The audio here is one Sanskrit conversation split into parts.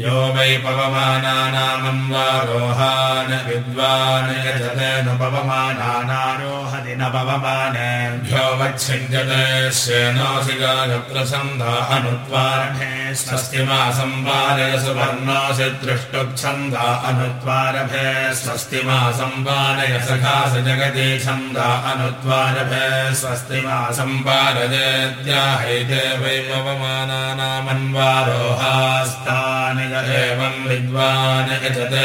यो वै पवमानानामन्वारोहान् विद्वान् यजते न पवमानानारोहति न पवमानेभ्यो वच्छिद्यते श्येनोऽसि गायत्रछन्दा अनुत्वारभे स्वस्ति मा सम्पादय सुवर्णोऽसि दृष्टुच्छन्दा अनुत्वारभे स्वस्ति मा सम्पादय सखास जगति छन्दा अनुत्वारभे स्वस्ति मा सम्पादयत्याहैते वै पवमानानामन्वारोहास्तानि एवं विद्वान् यजते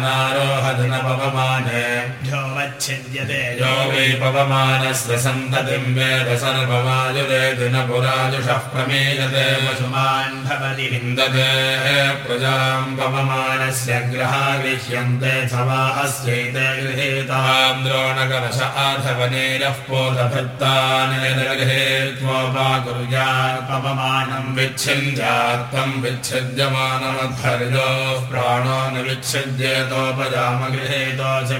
नुपवमानानारोहधनपवमानेभ्यो वच्छिद्यते यो वै पवमानस्य सन्ततिं वेद सर्वमायुरेति न पुराजुषः प्रमेयते। वसुमान् भवति। विन्दते प्रजां पवमानस्य ग्रहा गृह्यन्ते स वा अस्यैते गृहीतां द्रोणकलश आधवनेरः पोतभृत्तान् गृहीत्वोपाकुर्यात् पवमानं विच्छिन्द्यात्तं विच्छिद्यमानमध्वर्योः प्राणो न विच्छिद्येतोपजामगृहेतोऽसि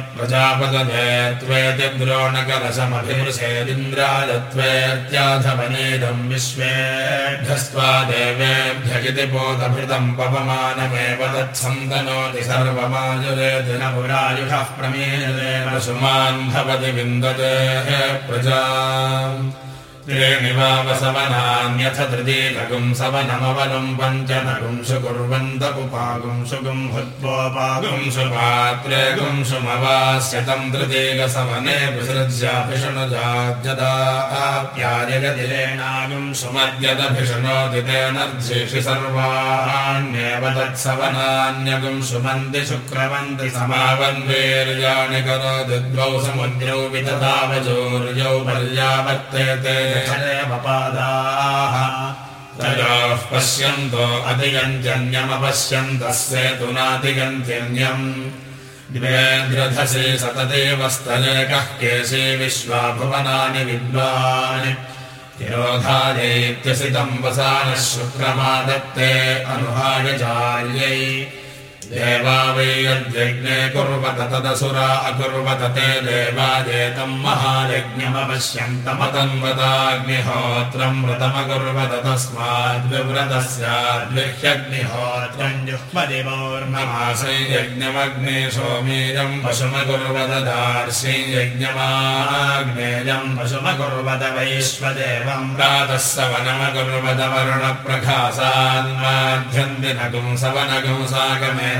त्वेति द्रोणकलशमभिमृशेदिन्द्राय त्वेत्याधवनेदं विश्वेभ्यस्त्वा देवेभ्य इति बोधभृतं पवमानमेव तत्सन्तनोति सर्वमायुरेति न पुरायुषः प्रमेयते वसुमान् भवति विन्दते प्रजा त्रीणि वावसवनान्यथ तृतीकगुं सवनमवनं पञ्चनगुं सुकुर्वन्त उपागुं सुगुं भूत्वोपागुं सुपात्रे विसृज्याभिषणजाद्यदाप्यार्यगतिरेणागुं सुमद्यदभिषणोति तेनर्जेषि सर्वाण्येव तत्सवनान्यगुं सुमन्ति शुक्रवन्ति द्वौ समुद्रौ विदधावजोर्यौ पर्यावर्तेते पादाः तयोः पश्यन्तो अधिगन्त्यन्यमपश्यन्तः सेतु नाधिगन्त्यन्यम् द्वेन्द्रधसि सतदेवस्तलेकः केशे विश्वा भुवनानि विद्वान् तिरोधायैत्यसितम् वसानः शुक्रमादत्ते अनुहायचार्यै देवा वै यद्यज्ञे कुर्वत तदसुरा अकुर्वत ते देवाजेतम् महायज्ञमपश्यन्तमतन्वताग्निहोत्रम् व्रतमकुर्वत तस्माद्विव्रतस्याद्विह्यग्निहोत्रम् जुह्मदिवोर्ममासै यज्ञमग्ने सोमेयम् पशुमकुर्वत दार्शी यज्ञमाग्नेयम् वसुमकुर्वत वैश्वदेवम् प्रातः सवनमकुर्वत वरुणप्रखासान्माध्यन्ति नगुं सवनगुं सागमेधान्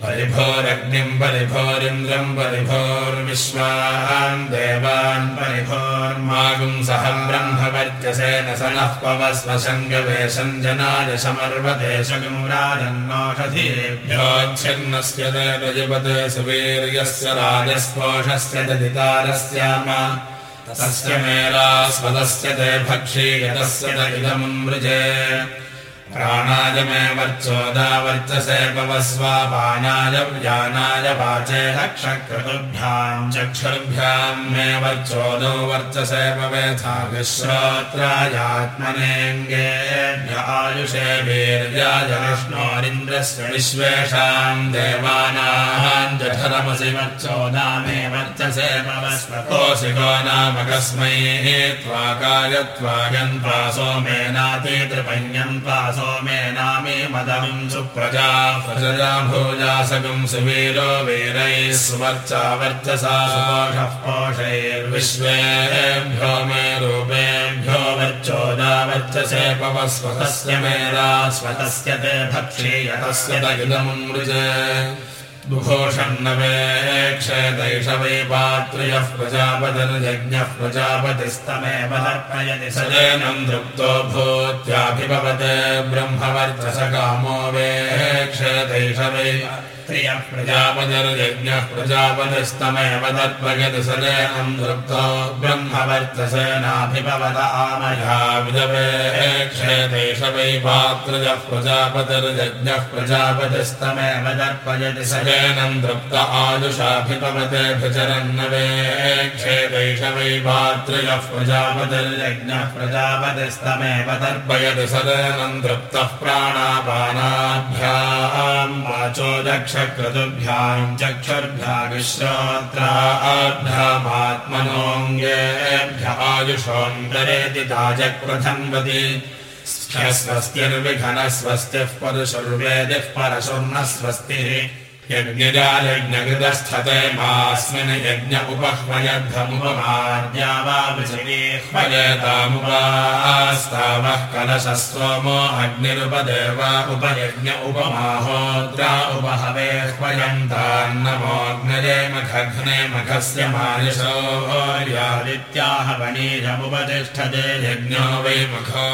परिभोरग्निम् परिभोरिन्द्रम् परिभोर्विश्वान् देवान् परिभोर्मागुम् ब्रह्मवर्चसेन स नः पवस्व सङ्गवेशञ्जनाय समर्वते रजपते सुवीर्यस्य राजस्पोषस्य ददितारस्याम तस्य मेलास्पदस्य ते भक्षीयतस्य त इदमुमृजे प्राणाय मे वर्चोदा वर्चसे पवस्वापानाय व्यानाय वाचे चक्षुर्भ्याम् मे वर्चोदौ वर्चसे वीर्याय विष्णोरिन्द्रस्य विश्वेषाम् देवानाम् जठरमसि वर्चोदा मे वर्चसे पवस्वकोशिको नाम कस्मै त्वाकाय त्वायन्त्वा सोमेनातितृपञ्यन्त्वा सोमेनामे मदम् सुप्रजा प्रजया भोजासगम् सुवीरो वीरैः सुवर्चा वर्चसा। सुपोषः पोषैर्विश्वेभ्यो मे रूपेभ्यो वर्चोदा वर्चसे पवस्वतस्य मेरा स्वतस्य ते भक्षीयतस्य त इदमुमृजे दुघोषन्नवेक्षेदैष वै पात्र्यः सजेनम् दृप्तो भूत्याभिभवते ब्रह्मवर्चस कामो वेक्षेदैष वै प्रियः प्रजापतिर्यज्ञः प्रजापतिस्तमेव तत्प्रगति सदेनम् दृप्तो ब्रह्मवर्तसेनाभिभवत आमया विदवेक्षेतेष वै पात्रजः प्रजापतिर्यज्ञः प्रजापतिस्तमेव तर्पयति सदेनम् दृप्त आयुषाभिपवते भिचरन्नवेक्षेतैष वै पात्रजः प्रजापतिर्यज्ञः प्रजापतिस्तमेव तर्पयति सदेनम् दृप्तः प्राणापानाभ्याम् वाचो दक्षक्रतुभ्याम् चक्षुर्भ्याविश्रोत्राभ्यामात्मनोऽङ्गेभ्य आयुषोऽन्तरेति ताजक्रथन्वति स्वस्तिर्विघनः स्वस्तिः परशुर्वेदिः परशुर्नः स्वस्तिः यज्ञजायज्ञकृतस्थते मास्मिन् यज्ञ उपह्वयद्धमुपमाद्या वा पृथिवीह्वयतामुपास्तावः कलशः सोमो अग्निरुपदेव उपयज्ञ उपमाहोद्रा उपहवे ह्वयन्तान्नमोऽग्नये मखघ्ने मखस्य मायुषोर्यादित्याह वणीजमुपतिष्ठते यज्ञो वै मखो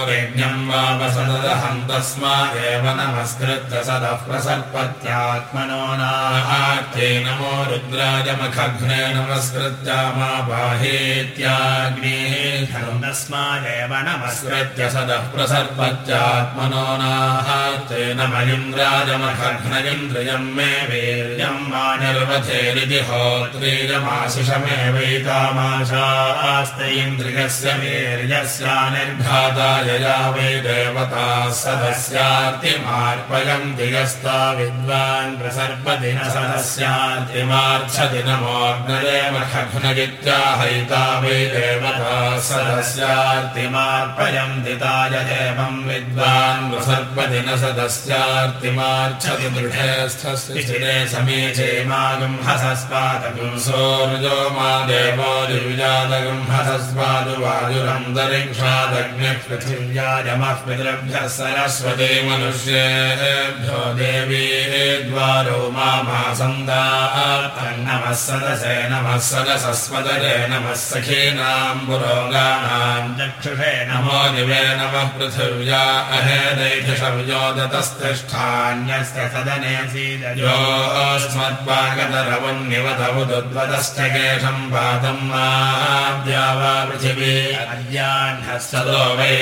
वा वसदहम् तस्मा एव नमस्कृत्य सदः प्रसर्पत्यात्मनो नाहात्यै नमो रुद्राजमखघ्ने नमस्कृत्यामा बाहेत्याग्नेः तस्मादेव नमस्कृत्य सदः प्रसर्पत्यात्मनो नाहात्यै नम इन्द्राजमखघ्नगिन्द्रियम् मे वीर्यम् मा निर्वथेरिति होत्रीजमाशिषमेवैतामाशास्ते इन्द्रियस्य वीर्यस्यानिर्घाता यया वै देवता सदस्यार्तिमार्पयन्ति यस्ता विद्वान् प्रसर्प दिन सदस्यार्तिमार्च्छति नमोऽग्नदेवखघ्नगित्याहैता वै देवता सदस्यार्तिमार्पयन्ति ताय देवम् विद्वान् सर्पदिन सदस्यार्तिमार्च्छति दृढेस्थस्य चिरे समीचे मागम् हसस्पादगुम् सौर्यो मा देवो दिव्यादगम् हसस्पादु वायुरन्तरिक्षादग्निः पृथिव्यायमः पितृभ्यः सरस्वती मनुष्येभ्यो देवी द्वारो मासन्दान्नमः सदसे नमः सदसस्मदरे नमः सखीनाम् पुरोगाणाम् चक्षुषे नमो दिवे नमः पृथिव्या अहेदैषव्यो दतस्तिष्ठान्यस्य सदने योऽस्मद्वागतरवन्निवधमुद्वदश्च केशम् पादम् माद्या वा पृथिवी अद्याह्नस्तदो सदो वै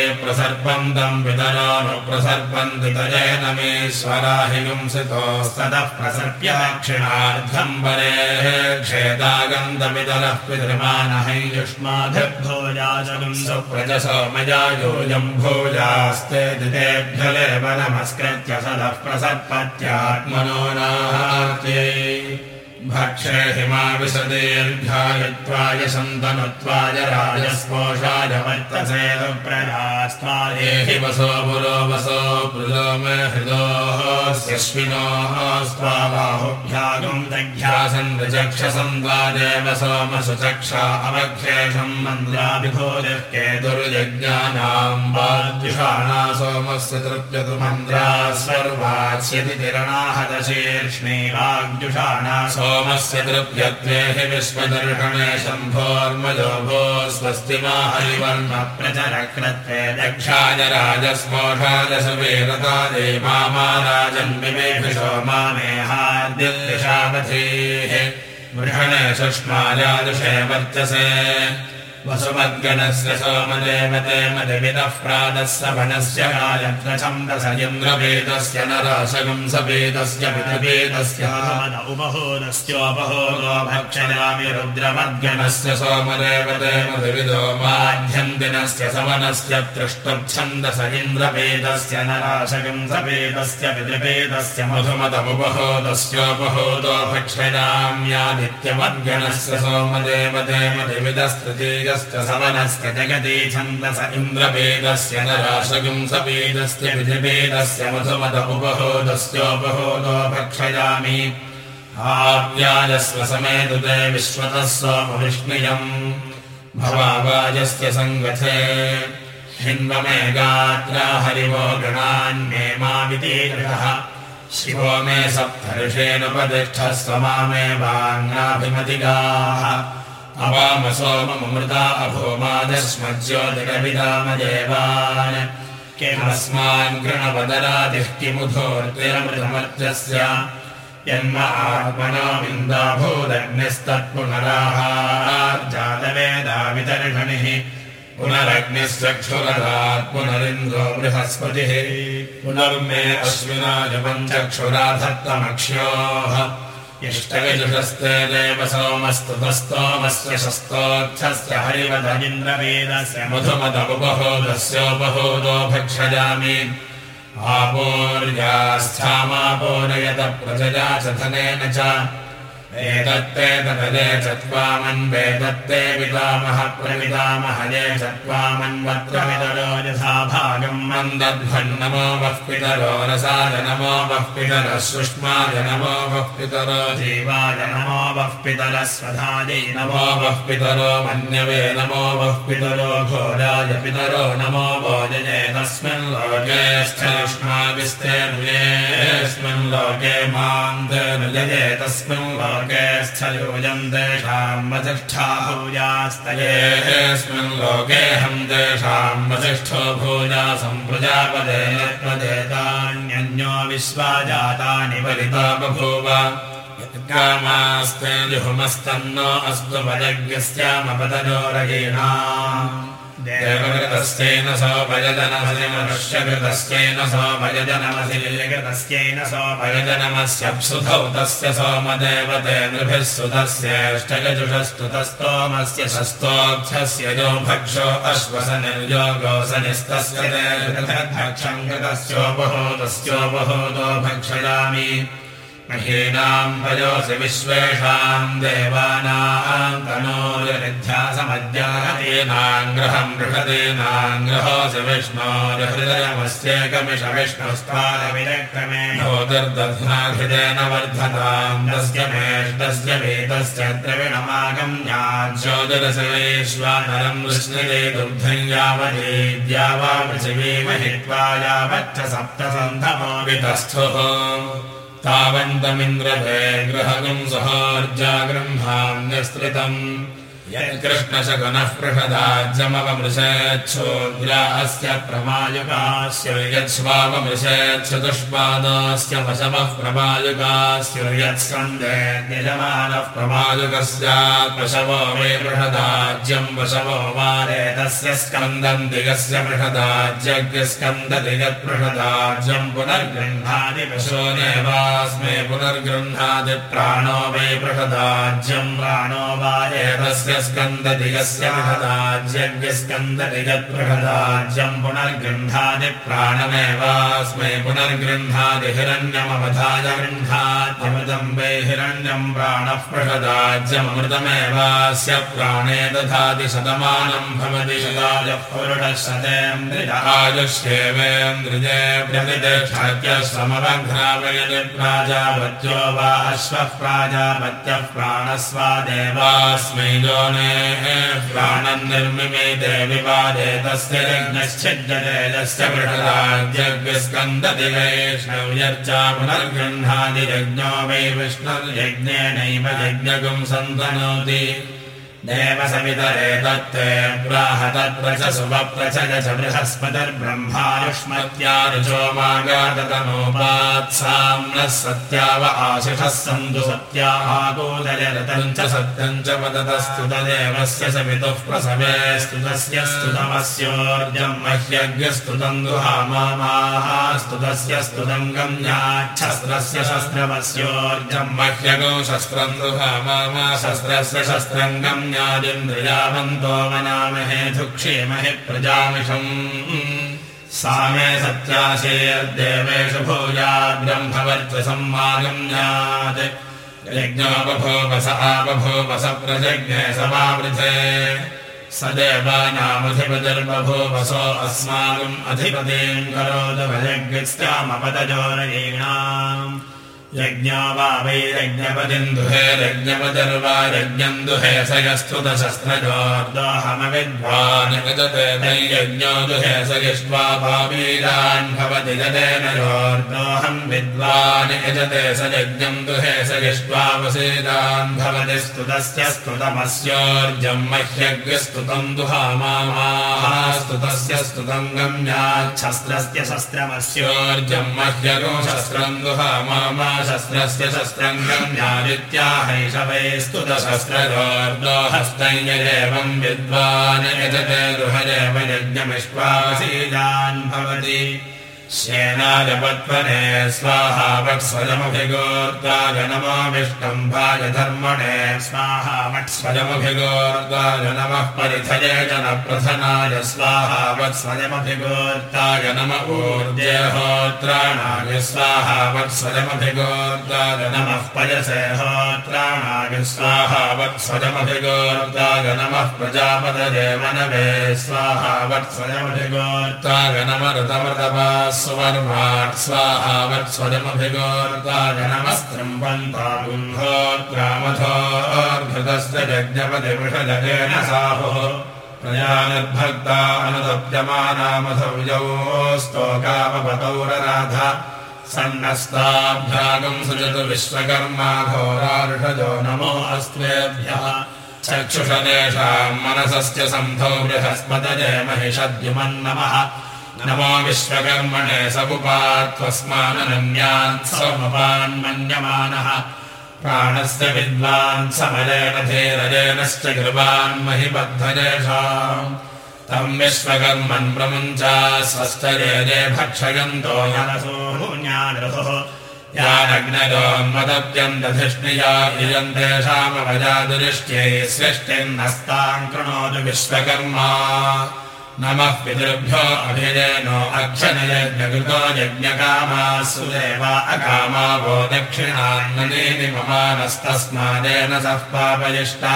तजेन मेश्वरा हि गुंसितो सदः प्रसर्प्य दक्षिणार्थम् परेः क्षेदागन्तमितरः पितृमानहै युष्माभिर्भोजाचकम् सुप्रजसो मया योऽयम् भोजास्ते दितेभ्यलेव नमस्कृत्य सदः प्रसर्पत्यात्मनो नाहात्यै भक्षे हिमाविशदेर्घायत्वाय सन्तनुत्वाय राजस्पोषाय वर्तसे प्रजास्त्वादेहि हि वसो पुरो वसो पृलो मे हृदोऽस्यश्विनोः स्वाबाहुभ्यागम् दघ्यासन् ऋचक्षसन्द्वादेव सोमसुचक्षा अवक्षेषम् मन्द्राभिभोजः केतुर्यज्ञानाम् वाद्युषाणा सोमस्य तृप्यतु मन्द्रा सर्वास्यति तिरणाहदशीर्ष्णे वाग्युषाणा सोमस्य तृप्यत्वे हि विश्वदर्शने शम्भोर्मजो भो स्वस्ति मा हरिवर्म। प्रचरक्रत्वे दक्षाय राजस्मोषाय सुवीरता दे मामा राजन्विमेभिषो मामेहाद्यशावधीः वृषणे सुष्माजादुषे वर्चसे वसुमद्गणस्य सोमदेवते मदिविदः नराशगम् पितवेदस्य उपहोदस्योपहोदो भक्षयामि रुद्रमद्गणस्य गणस्य सोमदेवते माध्यन्दिनस्य सवनस्य तृष्टच्छन्दस इन्द्रवेदस्य नराशकम् सपेदस्य पितृपेदस्य मधुमतमुपहोदस्योपहोदो भक्षयाम्यादित्यमद्गणस्य सोमदेवते जगति छन्दस इन्द्रवेदस्य नराशगम् सवेदस्य विधिवेदस्य मधुमत उपहोदस्योपहोदो भक्षयामि। आव्याजस्व समेतुते विश्वतः सोमविष्णुयम् भवावाजस्य सङ्गथे। हिन्वमे गात्रा हरिवो गणान्मे मावितीरः शिवो मे सप्तर्षेणुपतिष्ठः स्वमामे वाङ्नाभिमतिगाः सोममृता अभोमादस्मज्योतिरभिधामदेवान् किमस्मान् गृणवदरादिः किमुधोर्तिरमृतमर्त्यस्य यन्म आत्मनो विन्दाभूदग्निस्तत्पुनराहार्जातवेदा वितर्षणिः पुनरग्निश्चक्षुरदात् पुनरिन्द्रो बृहस्पतिः। पुनर्मे अश्विनाय पञ्चक्षुराधत्तमक्ष्योः इष्टविजुषस्ते देव सोमस्तुतस्तोमस्य शस्तोच्छस्य हरिवदगिन्द्रवेदस्य मधुमदमुपहोदस्योपहोदो भक्षयामि आपोर्यास्थामापोरयत प्रजया च धनेन च एतत्ते तदे चत्वामन्वेदत्ते पितामह प्रपितामहये चत्वामन्वत्रमितरो यथा भागम् मन्दध्वन्नमो वः पितरो रसाय नमो वः पितरः सुष्माय नमो वः पितरो जीवाय नमो वः पितरः स्वधायै नमो वः पितरो मन्यवे नमो वः पितरो घोराय पितरो नमो भोजये तस्मिन् लोके स्थयुष्माविस्ते नुयेऽस्मिन् लोके माम् नुजये तस्मिन् लोके लोके स्थयोजम् तेषाम् वसिष्ठा भूयास्तयेऽस्मिन् लोकेऽहम् तेषाम् वसिष्ठो भूया सम्प्रजापदेतान्यो विश्वा जातानि वलिता बभूव। कामास्ते जुहुमस्तन्नो अस्तु वयज्ञस्यामपदनो रयीणा देवकृतस्येन सोपयजनमसि मनुष्यकृतस्येन सोपयजनमसिकृतस्येन सोपयजनमस्यप्सुधौ तस्य सोमदेवते नृभिः सुतस्येष्टगजुषस्तुतस्तोमस्य शस्तोक्षस्य यो भक्षो अश्वसनिर्योगोऽसनिस्तस्य भक्षम् कृतस्योपहोदस्योपहोदो भक्षयामि महीनाम् वयोसि विश्वेषाम् देवानाम् तनोर्ध्यासमद्याहतीनाम् ग्रहम् बृहतीनाम् ग्रहोऽसि विष्णोर्हृदयमस्येकमिष विष्णुस्तारविरक्रमे ज्योतिर्दध्नाहृदेन वर्धताम् तस्य मेष्टस्य वेदस्य द्रविणमागम्याज्योतिरसि वैश्वानरम् वृष्णिरे दुग्धम् यावदेद्या वा पृथिवीमहित्वा यावच्च सप्तसन्धमो वितस्थुः तावन्तमिन्द्रभे सहोर्जा गृह्णान्यस्तृतम् यत्कृष्णशकुनः पृषदाज्यमवमृशेच्छोद्रा अस्य प्रमायुकास्य यत्स्वावमृशेच्छतुष्पादास्य वशमः प्रमायुकास्य यत्स्कन्दे यजमानः प्रमायुकस्यात् पशवो मे पृषदाज्यम् वशवो वारे तस्य स्कन्दम् दिगस्य पृषदाज्यज्ञस्कन्ददिगत्पृषदाज्यम् पुनर्गृह्णादि पशो नेवास्मे पुनर्गृह्णादि प्राणो वै पृषदाज्यम् प्राणो वारे तस्य यस्कन्दति यस्याहदाज्यं यस्कन्दति यत्प्रहदाज्यं पुनर्गृह्णाति प्राणमेवास्मै पुनर्गृह्णाति हिरण्यमवधाय वै प्राणः प्राणे दधाति शतमानं भवति शतायः पुरुषः प्राजापत्यो वा अश्वः प्राजापत्यः जो प्राणम् निर्मिमे देविवादे तस्य यज्ञश्चिद्यतेजस्य बृहदाज्ञस्कन्दति वैष्णव्यर्चा पुनर्गृह्णादियज्ञो वै विष्णुर्यज्ञेनैव यज्ञकम् सन्तनोति च सुवप्रचय च बृहस्पतिर्ब्रह्मायुष्मत्या रुचो मागाततनोपात्साम्नः सत्याव आशिषः सन्तु सत्या आगोदयरतम् च सत्यम् च वदतस्तु तदेवस्य सवितुः प्रसवे स्तुतस्य स्तुतमस्योर्जम् मह्यज्ञस्तुतम् दुहामाः स्तुतस्य स्तुतम् गम्याच्छस्त्रस्य शस्त्रमस्योर्जम् मह्यगौ शस्त्रम् दुहामा शस्त्रस्य शस्त्रम् गम्यादिन्द्रियावन्तो मनामहे धुक्षेमहि प्रजामिषम्। सा मे सत्याशेर्देवेषु भूयाद्ब्रह्मवर्चसंवागम्यात् यज्ञोपभूवस आपभूवस प्रजज्ञे समावृथे स देवानामधिपतिर्बभूवसो अस्माकम् अधिपतीम् करोदभयज्ञस्यामपदजोरयीणाम् यज्ञो वा वै यज्ञपतिम् दुहे स तै यज्ञो दुहे स यष्ट्वा भावीरान् भवति यजेन योर्दोहम् विद्वान् यजते स यज्ञम् दुहे स यष्ट्वा वसेदान् भवति स्तुतस्य स्तुतमस्योर्जम् मह्यज्ञस्तुतम् दुहामाः स्तुतस्य स्तुतम् गम्याच्छस्त्रस्य शस्त्रमस्योर्जम् मह्यगो शस्त्रम् दुहामामा शस्त्रस्य शस्त्रम् गम्यादित्याहैषवैस्तुतशस्त्रजोर्दो हस्तैर्यदेवम् विद्वान् यजते गृहदेव यज्ञमिष्वासीजान् भवति श्येनाजपत्वने स्वाहा वत्स्वजमभिगोर्गाय नमाविष्टम्भाय धर्मणे स्वाहा वत्स्वजमभिगोर्गाय नमः परिथये जनप्रथनाय स्वाहा वत्स्वजमभिगोर्ताय नम ऊर्जेहोत्राणाय स्वाहा वत्स्वजमभिगोर्गाय नमः पयसे होत्राणाय स्वाहा वत्स्वजमभिगोर्गाय नमः प्रजापतये मनवे स्वाहा वत्स्वजमभिगोर्ताय नम नमस्त्रम् पन्तागुम्भोग्रामथोर्घृतस्य यज्ञपतिवृषजगेन साहुः प्रजानिर्भक्ता अनुदप्यमानामथौजौस्तोकामपतौरराध सन्नस्ताभ्यागम् सृजतु विश्वकर्मा घोराऋषजो नमो अस्त्वेभ्यः। चक्षुषदेशाम् मनसस्य सन्धौ बृहस्पतये महिषद्युमन्नमः नमो विश्वकर्मणे समुपात्वस्मानन्यान् सोमपान्मन्यमानः। प्राणस्य विद्वान् समरेण धीरजेनश्च कृपान् महिबद्धजेषाम्। तम् विश्वकर्मन् प्रमुञ्चा स्वस्तरेजे भक्षयन्तो ज्ञानसोऽन्यानृतुः यानग्नयोन्मदप्यन्तधिष्णिया इयन्तेषामवजादुरिष्ट्यै सृष्टिर्नस्ताम् कृणोतु विश्वकर्मा नमः पितृभ्यो अभिजयनो अक्षनयज्ञकृतो यज्ञकामा सुदेवा अकामा वो दक्षिणान्ननेति ममानस्तस्मादेन सः पापयिष्टा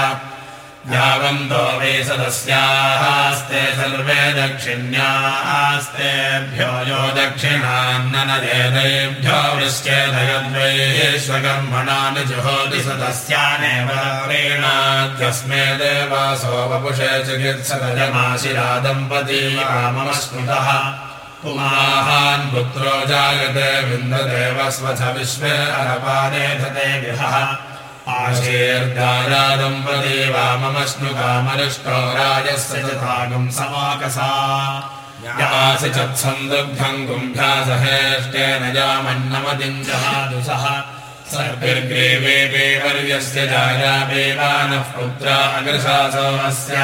यावन्तो वै सदस्यास्ते सर्वे दक्षिण्यास्तेभ्यो यो दक्षिणान्ननयेदेभ्यो वृश्चेदयद्वैश्वकर्मणा निजुहोति सदस्यानेव प्रेणाद्यस्मे देवासो वपुषे चिकित्सकजमाशिरा दम्पती राममस्मृतः। पुमाहान् पुत्रो जायते विन्ददेव स्वथ विश्वे अरपादे धते विहः आशीर्गारादम्पती वाममश्नुकामरुष्टो राजस्य च तागुम् समाकसा चत्सन्दुग्धम् गुम्भ्यासहेष्टेन यामन्नमतिम् जहादुसः सर्पिर्ग्रीवे वर्यस्य जायापेवानः पुत्रा अग्रशासो अस्य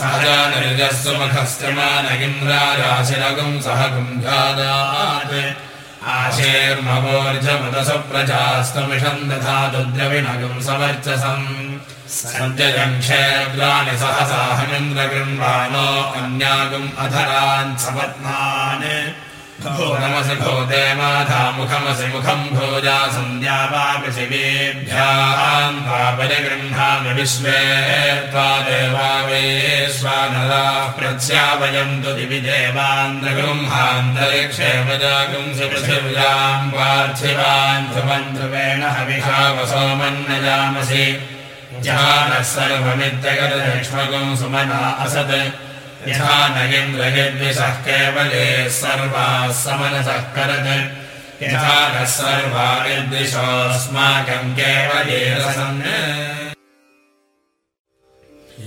सहजानर्यः सुमुखस्य मान इन्द्रायाशिरगुम् सह गुम्भ्यादात् आशेर्मवोर्जमदसुप्रजास्तमिषम् दधातु द्रविणगम् सवर्चसम्। सञ्जयङ्क्षेग्राणि सहसाहमिन्द्रगृह्वाणो अन्यागम् अधरान् सपत्नान् भो नमसि भो देवाधा मुखमसि मुखम् भोजा सन्ध्या वा पृथिवीभ्याम् वा परिगृह्णामि विश्वे त्वा देवा वेश्वानराः प्रत्स्यापयन्तु दिवि देवान्द्रगृह्णान्तरिक्षे वजागुंसि पृथिव्याम् पार्थिवान् ध्रुवम् ध्रुवेण हविषा वसोमन्नजामसि जानः सर्वमित्यगतक्ष्मगुम् सुमना असत् यथा न इन्द्रयद्विषः केवले सर्वाः समनसः करत्। यथा नः सर्वा यद्विषोऽस्माकम् केवले रसन्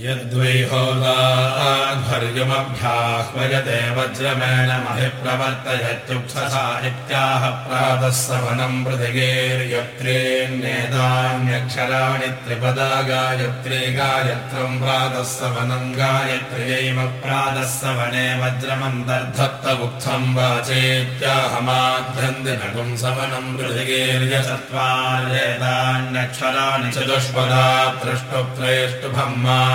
यद्वै होदाध्वर्यमभ्याह्वयते वज्रमेण महिप्रवर्तयत्युक्षसा इत्याह प्रातः सवनम् पृथिगेर्यत्रेण्येतान्यक्षराणि त्रिपदा गायत्री गायत्रम् प्रातः सवनम् गायत्र्यैव प्रातः सवने वज्रमन्तर्धत्त उक्थम् वाचेत्याहमाध्यन्दिनगुम् सवनम् पृथिगेर्यचत्वार्येतान्यक्षराणि चतुष्पदा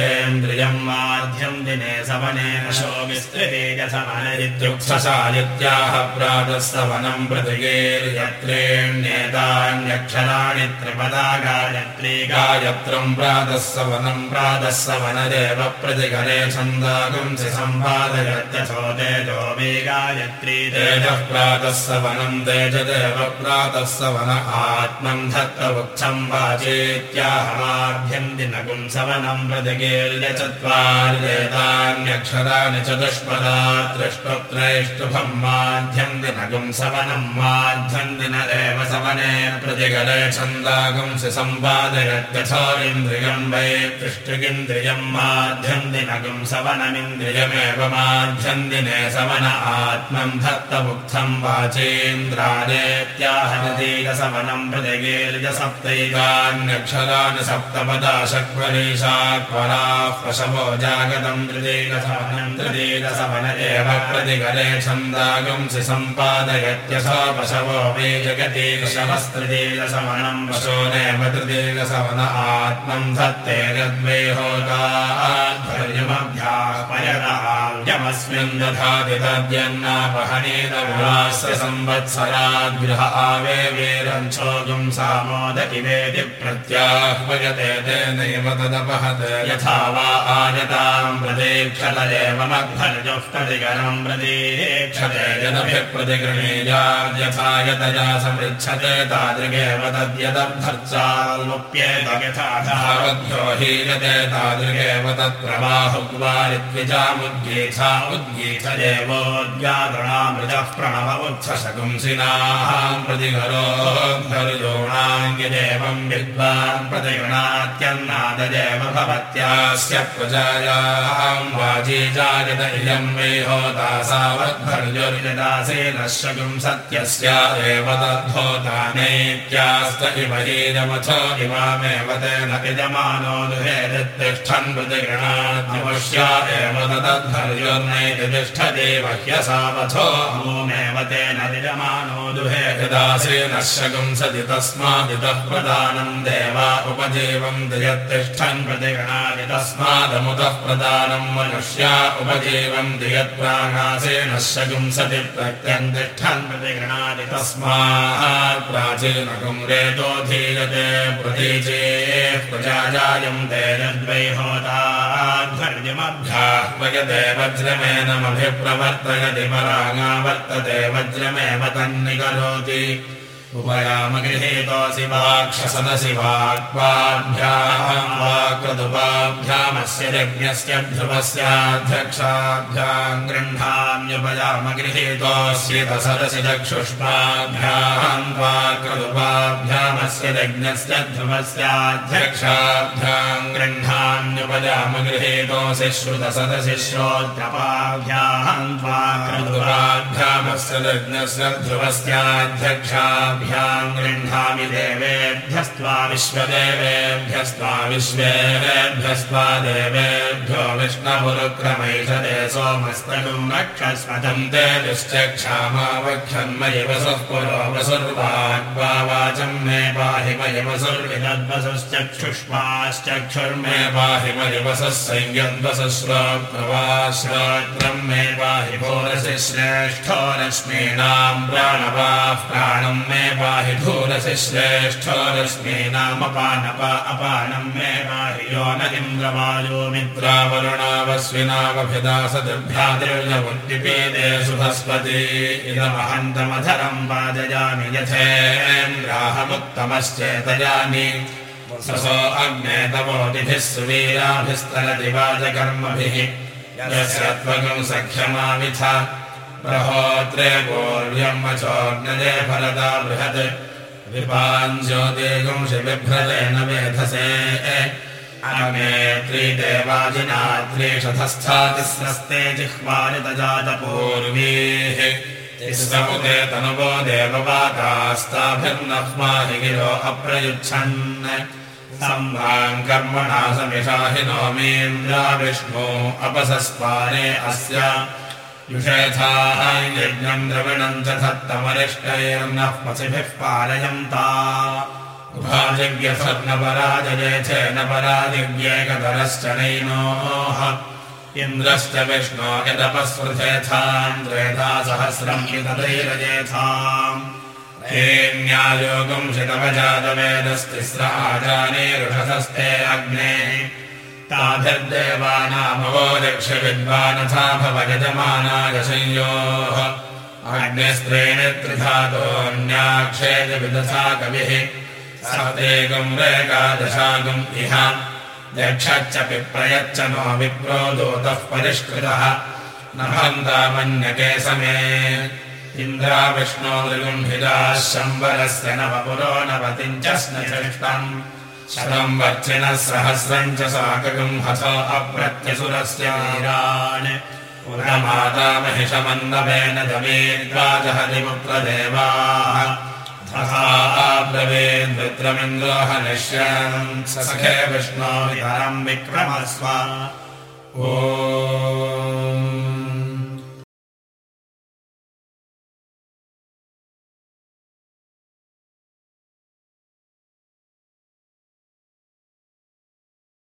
यथेन्द्रियम् माध्यम् दिने सवने शोमिस्त्रितेजसमनरित्युक्षसादित्याः प्रातः सवनम् प्रतिगेर्यत्रेण्येतान्यक्षराणि त्रिपदा गायत्री गायत्रम् प्रातः सवनम् प्रातः सवनदेव प्रतिगरे गायत्री तेजः प्रातः सवनम् तेजदेव प्रातः सवन आत्मम् धत्तवुक्षम् वाचेत्याहमाभ्यन्ति नगुम् सवनम् प्रतिगेर्य चत्वार्येतान्यक्षराणि चतुष्पदा त्रिष्टुत्रैष्टुभम् माध्यन्ति नगुम् सवनम् माध्यन्ति न एव सवने प्रतिगरे छन्दागुंसि सम्पादयत्यथोरिन्द्रियम् वै पृष्टिगिन्द्रियम् माध्यन्ति नगुम् सवनमिन्द्रियमेव माध्यन्दिने सवन आत्मम् धत्तमुक्थम् वाचेन्द्रादेत्याहनतीकसवनम् प्रतिगेर्य सप्तैकान्यक्षराणि सप्तपदा शक्वरीशाक्वराः पशवो जागतम् तृतीकसवनम् तृतीकसवन एव प्रतिगरे छन्दागुंसि सम्पादयत्यसो पशवो मे जगति शवस्त्रितीकसवनम् पशोनेव तृतीकसवन आत्मम् धत्ते यद्वै होगाध्वर्यमभ्यापयदाव्यमस्मिन् दधाति तद्यन्नापहनेन विवास्य संवत्सराद्गृह आवे वीरञ्छोगुम् सामोदकि वेदि प्रत्याह्वयते तेनैव तदपहत्। यथा वा आयताम् प्रतीक्षत एव मद्भर्जुः प्रतिगरम् प्रतीक्षते यदभिप्रतिगृणीयाद्यथा यतया समृच्छते तादृगेव तद्यदभर्चाल्मुप्येत यथा धावद्भ्यो हीयते तादृगेव तत्प्रवाहुग्वारिद्विजामुद्गीथा उद्गीत प्रणव उत्सशकुंसिनाः प्रतिगरोद्धर्योणाङ्ग्यदेवम् विद्वान् प्रतिगृणात्यन्नाददेव भवत्यास्य प्रजायाम् जायत इयम् होता सावद्धर्योर्यदासेन शकुम् सत्यस्य एव तद्धोतानेत्यास्त इव हीरमथो इमामेव तेन तदद्धर्योर्नैति योर्नैतिष्ठति वह्यसावथो अमोमेव तेन निजमानो दुहे हृदासेनः शगुंसति तस्मादितः प्रदानम् देवा उपजीवम् दियत्तिष्ठन् प्रतिगणादि प्रदानम् मनुष्या उपजीवम् दियत्प्रागासेनः प्रत्यम् तिष्ठन् प्रतिगृणादि तस्मात् प्राचीनकुम् रेतो धीयते प्रतीचे प्रजाजायम् तेजद्वै होताध्वर्यमभ्याह्वयदेव वज्रमेनमभिप्रवर्तयति परागावर्तते वज्रमेव तन्निकरोति। उपयामगृहीतोऽसि वाक्षसदसि वाक्पाभ्याम् वाक्रतुपाभ्यामस्य यज्ञस्य ध्रुवस्याध्यक्षाभ्याम् गृह्णाम्युपयामगृहीतोऽस्येत सदसि चक्षुष्पाभ्याम् वाक्रतुपाभ्यामस्य यज्ञस्य ध्रुवस्याध्यक्षाभ्याम् गृह्णाम्युपयामगृहीतोऽसि श्रुतसदसि श्रोत्रपाभ्याम् वाक्रतुपाभ्यामस्य यज्ञस्य ध्रुवस्याध्यक्षाभ्याम् भ्याम् गृह्णामि देवेभ्यस्त्वा विश्वदेवेभ्यस्त्वा विश्वेभ्यस्त्वा देवेभ्यो विष्णुरुक्रमैषदे सोमस्तनुम् रक्षस्वतम् ते दुश्चक्षामावक्षन्मयि वसुः पुरो वसुर्वाग्वा वाचम् मे पाहि मयि वसुर्विदद्वसुश्चक्षुष्माश्चक्षुर्मे पाहि मयि वसः संयद्वसुश्रोत्रवा श्रोत्रम् मे पाहि भोरसि श्रेष्ठो रश्मीणाम् प्राणवाः प्राणम् मे पाहि धूरसि श्रेष्ठो रश्मीनामपानपा अपानम् मे पाहि यो न इन्द्रवायो मित्रावरुणावस्विनावभिदासदुर्भ्यादिर्यमुद्दिपीते सुभस्पति इदमहन्तमधरम् वाजयामि यथेन्द्राहमुत्तमश्चेतयानि ससो अग्ने तवोतिभिः सुवीराभिस्तरति वाजकर्मभिः। यस्य त्वगम् सख्यमाविथ। प्रहोत्रे पूर्व्यम् वचोऽग्नजे फलदा बृहत्। विपाञ्ज्योतिगुंसि बिभ्रतेन मेधसे अमे त्रिदेवाजिना त्रिशतस्थातिस्रस्ते जिह्वारितजातपूर्वीः तिस्रमुते तनुवो देववातास्ताभिर्नह्माहि गिरो अप्रयुच्छन् सम्भाम् कर्मणा समिषाहिनो मेन्द्रा विष्णो अपसस्पारे अस्य युषेथाः यज्ञम् द्रविणम् च धत्तमरिष्टैर्नः पसिभिः पारयन्ता उभाज दिव्यस्वर्णपराजये चेन परादिव्येकधरश्च नैनोः इन्द्रश्च विष्णो यदपस्पृथेथाम् त्रेधा सहस्रम् यतदैरजेथाम् हेन्यायोगम् शितवजातवेदस्तिस्र आजाने ऋषसस्ते अग्ने। ताभिर्देवानामवो दक्षविद्वानथा भवयजमानाय संयोः। अग्निस्त्रेण त्रिधातोऽन्याक्षेज विदथा कविः सतेकम् रेकादशागम् इह। दक्षच्च पिप्रयच्च नो विप्रो दूतः परिष्कृतः। न भन्तामन्यके समे इन्द्रा विष्णो नृगुम्भिदाः शम्बरस्य नवपुरो नवतिम् च स्नचिष्टम् शतम् वर्चिनः सहस्रम् च साकगम् हथ अप्रत्यसुरस्य वीरान् पुरमातामहिषमन्दवेन दमेद्वाजहरिमुप्रदेवाः ब्रवेद्वित्रमिन्द्रोहनिश्याम् सखे विष्णो विहरम् विक्रमस्व। ओ